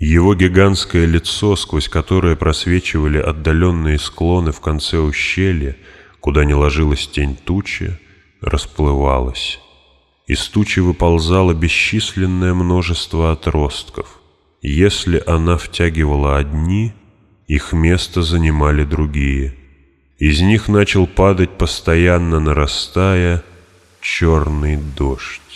Его гигантское лицо, сквозь которое просвечивали отдаленные склоны в конце ущелья, куда не ложилась тень тучи, расплывалось. Из тучи выползало бесчисленное множество отростков. Если она втягивала одни, их место занимали другие. Из них начал падать, постоянно нарастая, черный дождь.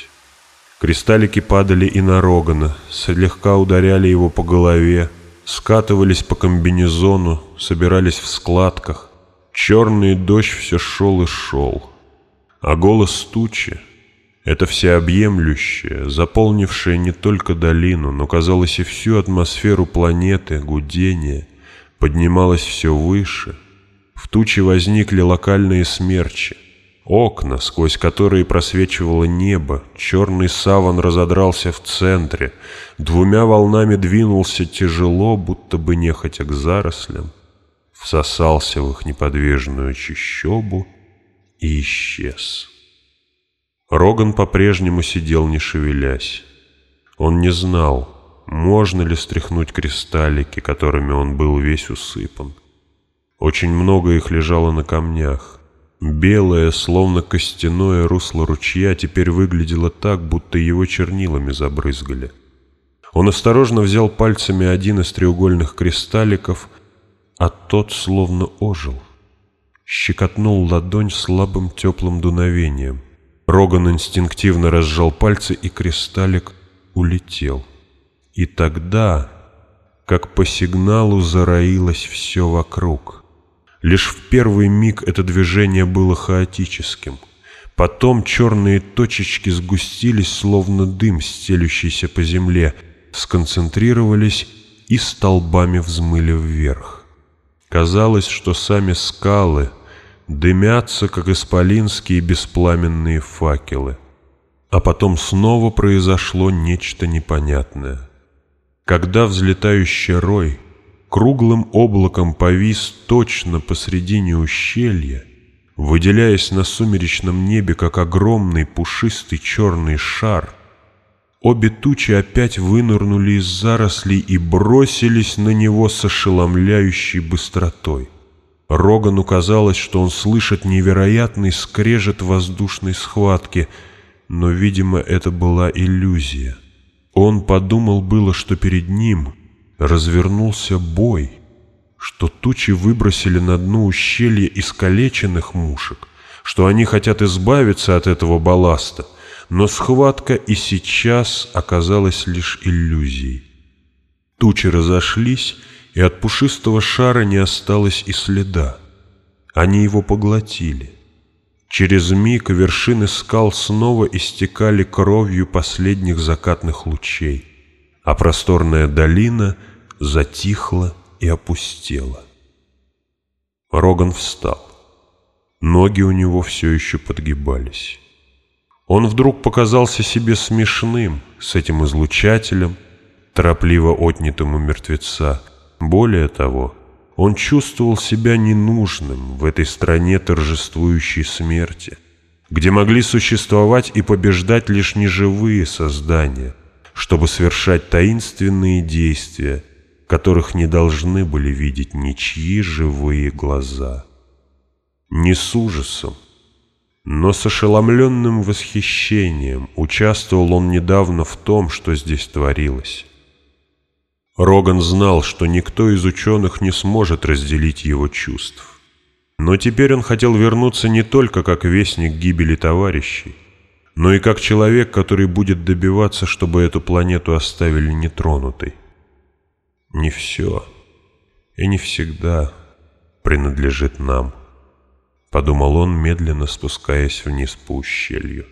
Кристаллики падали и на Рогана, слегка ударяли его по голове, скатывались по комбинезону, собирались в складках. Черный дождь все шел и шел. А голос тучи — это всеобъемлющее, заполнившее не только долину, но, казалось, и всю атмосферу планеты, гудение, поднималось все выше. В туче возникли локальные смерчи. Окна, сквозь которые просвечивало небо, черный саван разодрался в центре, двумя волнами двинулся тяжело, будто бы нехотя к зарослям, всосался в их неподвижную чащобу и исчез. Роган по-прежнему сидел, не шевелясь. Он не знал, можно ли стряхнуть кристаллики, которыми он был весь усыпан. Очень много их лежало на камнях. Белое, словно костяное русло ручья теперь выглядело так, будто его чернилами забрызгали. Он осторожно взял пальцами один из треугольных кристалликов, а тот словно ожил. Щекотнул ладонь слабым теплым дуновением. Роган инстинктивно разжал пальцы, и кристаллик улетел. И тогда, как по сигналу, зароилось все вокруг — Лишь в первый миг это движение было хаотическим. Потом черные точечки сгустились, словно дым, стелющийся по земле, сконцентрировались и столбами взмыли вверх. Казалось, что сами скалы дымятся, как исполинские беспламенные факелы. А потом снова произошло нечто непонятное. Когда взлетающий рой круглым облаком повис точно посредине ущелья, выделяясь на сумеречном небе, как огромный пушистый черный шар. Обе тучи опять вынырнули из зарослей и бросились на него с ошеломляющей быстротой. Рогану казалось, что он слышит невероятный скрежет воздушной схватки, но, видимо, это была иллюзия. Он подумал было, что перед ним — развернулся бой, что тучи выбросили на дно ущелья искалеченных мушек, что они хотят избавиться от этого балласта, но схватка и сейчас оказалась лишь иллюзией. Тучи разошлись, и от пушистого шара не осталось и следа. Они его поглотили. Через миг вершины скал снова истекали кровью последних закатных лучей а просторная долина затихла и опустела. Роган встал. Ноги у него все еще подгибались. Он вдруг показался себе смешным с этим излучателем, торопливо отнятым у мертвеца. Более того, он чувствовал себя ненужным в этой стране торжествующей смерти, где могли существовать и побеждать лишь неживые создания — чтобы совершать таинственные действия, которых не должны были видеть ничьи живые глаза. Не с ужасом, но с ошеломленным восхищением участвовал он недавно в том, что здесь творилось. Роган знал, что никто из ученых не сможет разделить его чувств. Но теперь он хотел вернуться не только как вестник гибели товарищей, но и как человек, который будет добиваться, чтобы эту планету оставили нетронутой. Не все и не всегда принадлежит нам, подумал он, медленно спускаясь вниз по ущелью.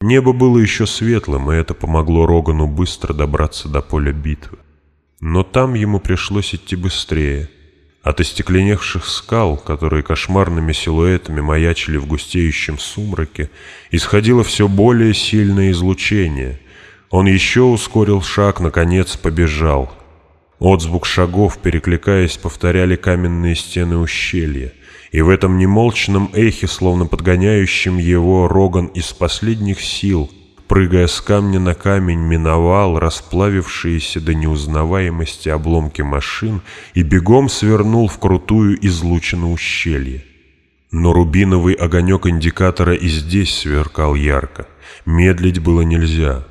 Небо было еще светлым, и это помогло Рогану быстро добраться до поля битвы. Но там ему пришлось идти быстрее — от остекленевших скал, которые кошмарными силуэтами маячили в густеющем сумраке, исходило все более сильное излучение. Он еще ускорил шаг, наконец побежал. Отзвук шагов, перекликаясь, повторяли каменные стены ущелья. И в этом немолчном эхе, словно подгоняющем его, Роган из последних сил прыгая с камня на камень, миновал расплавившиеся до неузнаваемости обломки машин и бегом свернул в крутую излучину ущелья. Но рубиновый огонек индикатора и здесь сверкал ярко. Медлить было нельзя.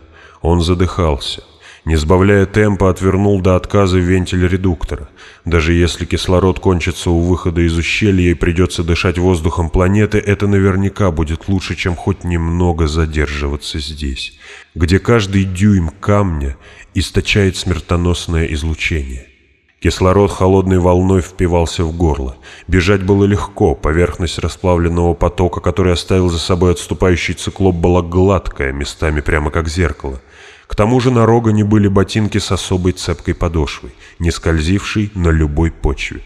Он задыхался. Не сбавляя темпа, отвернул до отказа вентиль редуктора. Даже если кислород кончится у выхода из ущелья и придется дышать воздухом планеты, это наверняка будет лучше, чем хоть немного задерживаться здесь, где каждый дюйм камня источает смертоносное излучение. Кислород холодной волной впивался в горло. Бежать было легко, поверхность расплавленного потока, который оставил за собой отступающий циклоп, была гладкая, местами прямо как зеркало. К тому же на Рогане были ботинки с особой цепкой подошвой, не скользившей на любой почве.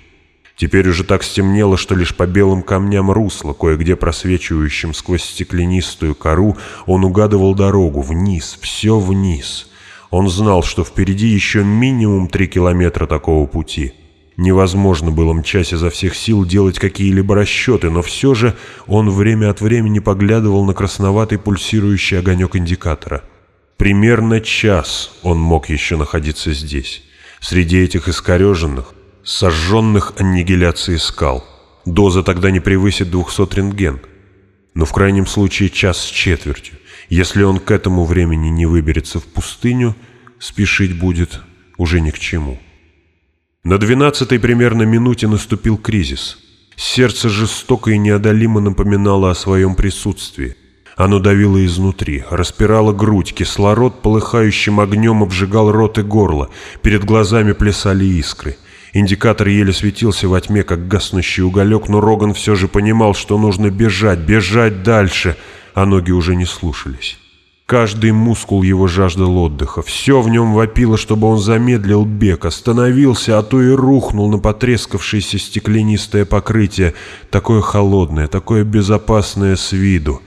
Теперь уже так стемнело, что лишь по белым камням русла, кое-где просвечивающим сквозь стеклянистую кору, он угадывал дорогу вниз, все вниз. Он знал, что впереди еще минимум три километра такого пути. Невозможно было мчась изо всех сил делать какие-либо расчеты, но все же он время от времени поглядывал на красноватый пульсирующий огонек индикатора – Примерно час он мог еще находиться здесь, среди этих искореженных, сожженных аннигиляцией скал. Доза тогда не превысит 200 рентген, но в крайнем случае час с четвертью. Если он к этому времени не выберется в пустыню, спешить будет уже ни к чему. На двенадцатой примерно минуте наступил кризис. Сердце жестоко и неодолимо напоминало о своем присутствии. Оно давило изнутри, распирало грудь, кислород полыхающим огнем обжигал рот и горло, перед глазами плясали искры. Индикатор еле светился во тьме, как гаснущий уголек, но Роган все же понимал, что нужно бежать, бежать дальше, а ноги уже не слушались. Каждый мускул его жаждал отдыха. Все в нем вопило, чтобы он замедлил бег, остановился, а то и рухнул на потрескавшееся стеклянистое покрытие, такое холодное, такое безопасное с виду.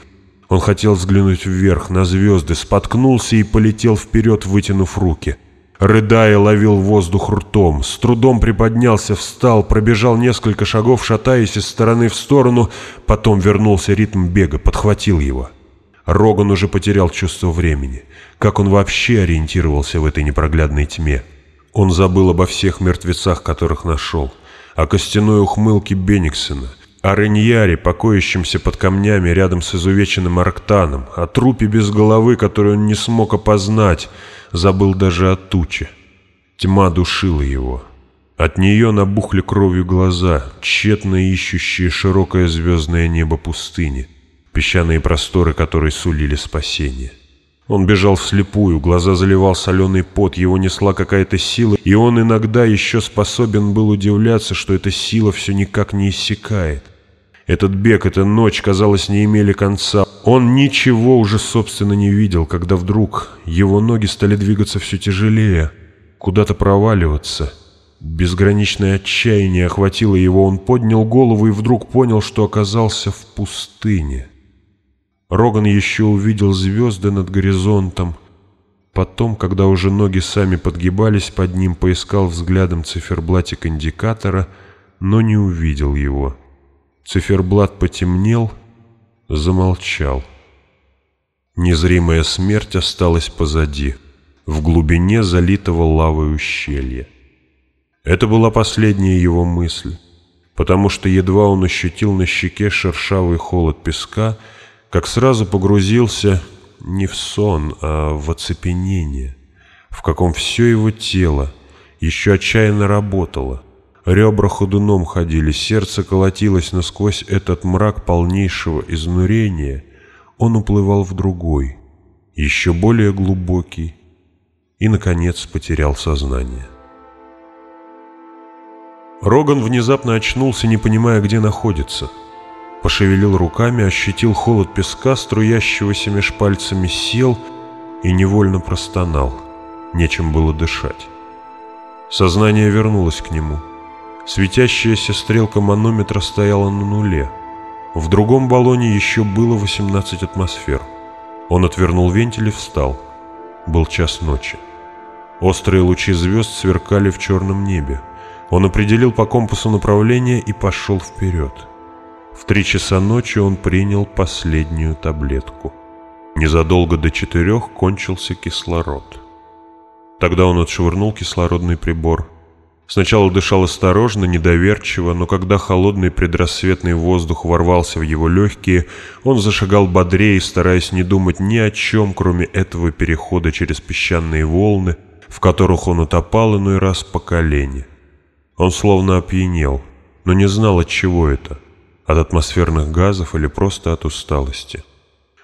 Он хотел взглянуть вверх, на звезды, споткнулся и полетел вперед, вытянув руки. Рыдая, ловил воздух ртом, с трудом приподнялся, встал, пробежал несколько шагов, шатаясь из стороны в сторону, потом вернулся ритм бега, подхватил его. Роган уже потерял чувство времени. Как он вообще ориентировался в этой непроглядной тьме? Он забыл обо всех мертвецах, которых нашел, о костяной ухмылке Бениксена, о Реньяре, покоящемся под камнями рядом с изувеченным Арктаном, о трупе без головы, который он не смог опознать, забыл даже о туче. Тьма душила его. От нее набухли кровью глаза, тщетно ищущие широкое звездное небо пустыни, песчаные просторы которой сулили спасение. Он бежал вслепую, глаза заливал соленый пот, его несла какая-то сила, и он иногда еще способен был удивляться, что эта сила все никак не иссякает. Этот бег, эта ночь, казалось, не имели конца. Он ничего уже, собственно, не видел, когда вдруг его ноги стали двигаться все тяжелее, куда-то проваливаться. Безграничное отчаяние охватило его, он поднял голову и вдруг понял, что оказался в пустыне. Роган еще увидел звезды над горизонтом. Потом, когда уже ноги сами подгибались под ним, поискал взглядом циферблатик индикатора, но не увидел его. Циферблат потемнел, замолчал. Незримая смерть осталась позади, в глубине залитого лавой ущелья. Это была последняя его мысль, потому что едва он ощутил на щеке шершавый холод песка — как сразу погрузился не в сон, а в оцепенение, в каком все его тело еще отчаянно работало. Ребра ходуном ходили, сердце колотилось насквозь этот мрак полнейшего изнурения. Он уплывал в другой, еще более глубокий, и, наконец, потерял сознание. Роган внезапно очнулся, не понимая, где находится — Пошевелил руками, ощутил холод песка, струящегося меж пальцами, сел и невольно простонал. Нечем было дышать. Сознание вернулось к нему. Светящаяся стрелка манометра стояла на нуле. В другом баллоне еще было 18 атмосфер. Он отвернул вентиль и встал. Был час ночи. Острые лучи звезд сверкали в черном небе. Он определил по компасу направление и пошел вперед. В три часа ночи он принял последнюю таблетку. Незадолго до четырех кончился кислород. Тогда он отшвырнул кислородный прибор. Сначала дышал осторожно, недоверчиво, но когда холодный предрассветный воздух ворвался в его легкие, он зашагал бодрее, стараясь не думать ни о чем, кроме этого перехода через песчаные волны, в которых он утопал иной раз по колени. Он словно опьянел, но не знал, от чего это — от атмосферных газов или просто от усталости.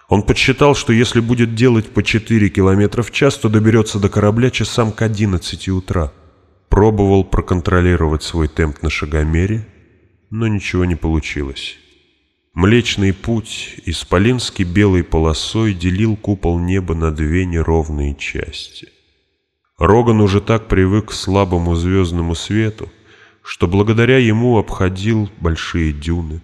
Он подсчитал, что если будет делать по 4 км в час, то доберется до корабля часам к 11 утра. Пробовал проконтролировать свой темп на шагомере, но ничего не получилось. Млечный путь, исполински белой полосой, делил купол неба на две неровные части. Роган уже так привык к слабому звездному свету, что благодаря ему обходил большие дюны.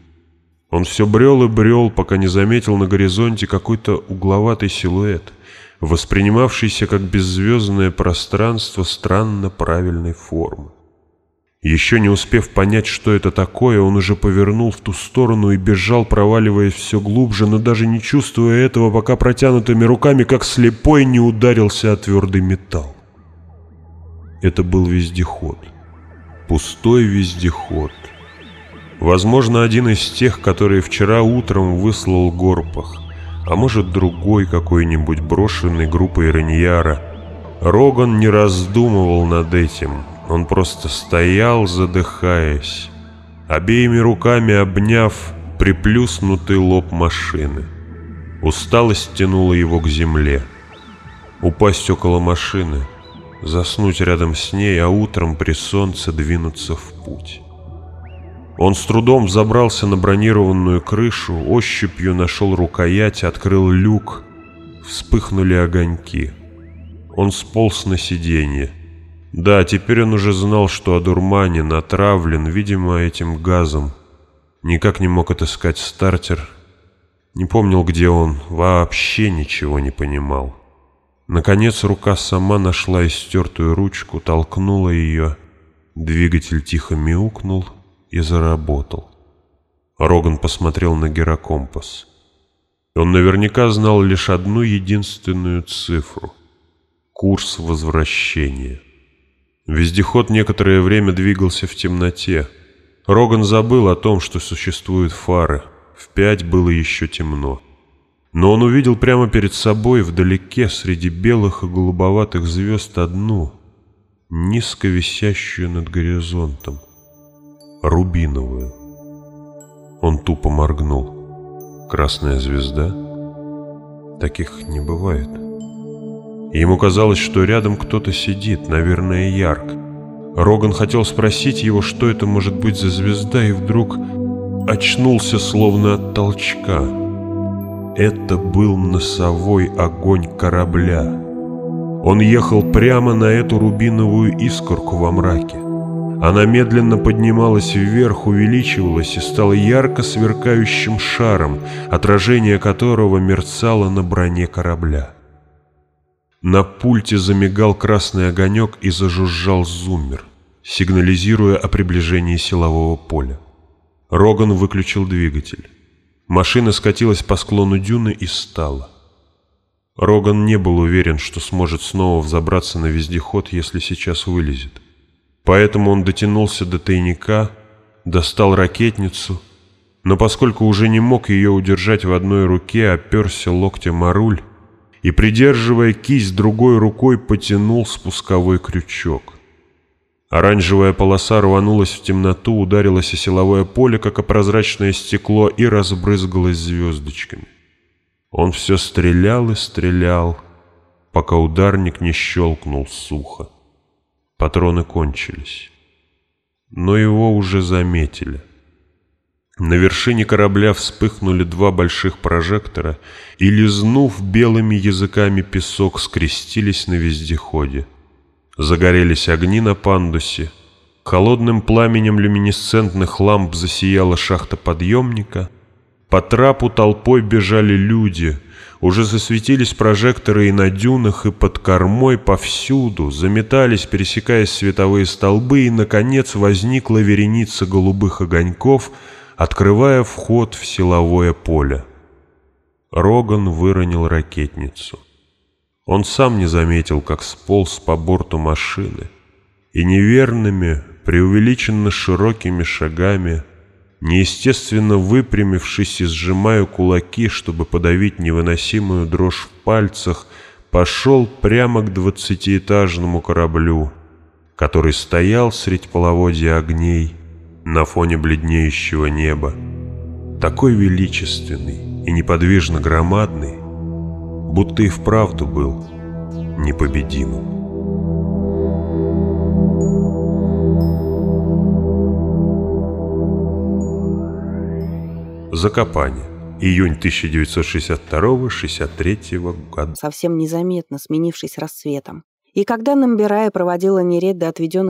Он все брел и брел, пока не заметил на горизонте какой-то угловатый силуэт, воспринимавшийся как беззвездное пространство странно правильной формы. Еще не успев понять, что это такое, он уже повернул в ту сторону и бежал, проваливаясь все глубже, но даже не чувствуя этого, пока протянутыми руками, как слепой, не ударился о твердый металл. Это был вездеход. Пустой вездеход. Возможно, один из тех, которые вчера утром выслал Горпах, а может другой какой-нибудь брошенный группой Раньяра. Роган не раздумывал над этим, он просто стоял, задыхаясь, обеими руками обняв приплюснутый лоб машины. Усталость тянула его к земле. Упасть около машины, заснуть рядом с ней, а утром при солнце двинуться в путь. Он с трудом взобрался на бронированную крышу, ощупью нашел рукоять, открыл люк. Вспыхнули огоньки. Он сполз на сиденье. Да, теперь он уже знал, что одурманен, отравлен, видимо, этим газом. Никак не мог отыскать стартер. Не помнил, где он, вообще ничего не понимал. Наконец рука сама нашла истертую ручку, толкнула ее. Двигатель тихо мяукнул — и заработал. Роган посмотрел на гирокомпас. Он наверняка знал лишь одну единственную цифру — курс возвращения. Вездеход некоторое время двигался в темноте. Роган забыл о том, что существуют фары. В пять было еще темно. Но он увидел прямо перед собой, вдалеке, среди белых и голубоватых звезд, одну, низко висящую над горизонтом рубиновую. Он тупо моргнул. Красная звезда? Таких не бывает. Ему казалось, что рядом кто-то сидит, наверное, Ярк. Роган хотел спросить его, что это может быть за звезда, и вдруг очнулся словно от толчка. Это был носовой огонь корабля. Он ехал прямо на эту рубиновую искорку во мраке. Она медленно поднималась вверх, увеличивалась и стала ярко сверкающим шаром, отражение которого мерцало на броне корабля. На пульте замигал красный огонек и зажужжал зуммер, сигнализируя о приближении силового поля. Роган выключил двигатель. Машина скатилась по склону дюны и стала. Роган не был уверен, что сможет снова взобраться на вездеход, если сейчас вылезет. Поэтому он дотянулся до тайника, достал ракетницу, но поскольку уже не мог ее удержать в одной руке, оперся локтем о руль и, придерживая кисть другой рукой, потянул спусковой крючок. Оранжевая полоса рванулась в темноту, ударилась о силовое поле, как о прозрачное стекло, и разбрызгалась звездочками. Он все стрелял и стрелял, пока ударник не щелкнул сухо. Патроны кончились. Но его уже заметили. На вершине корабля вспыхнули два больших прожектора и, лизнув белыми языками песок, скрестились на вездеходе. Загорелись огни на пандусе. Холодным пламенем люминесцентных ламп засияла шахта подъемника. По трапу толпой бежали люди — уже засветились прожекторы и на дюнах, и под кормой повсюду, заметались, пересекаясь световые столбы, и, наконец, возникла вереница голубых огоньков, открывая вход в силовое поле. Роган выронил ракетницу. Он сам не заметил, как сполз по борту машины, и неверными, преувеличенно широкими шагами, неестественно выпрямившись и сжимая кулаки, чтобы подавить невыносимую дрожь в пальцах, пошел прямо к двадцатиэтажному кораблю, который стоял средь половодья огней на фоне бледнеющего неба, такой величественный и неподвижно громадный, будто и вправду был непобедимым. Закопание. Июнь 1962-63 года. Совсем незаметно сменившись рассветом. И когда Намбирая проводила нередко отведенных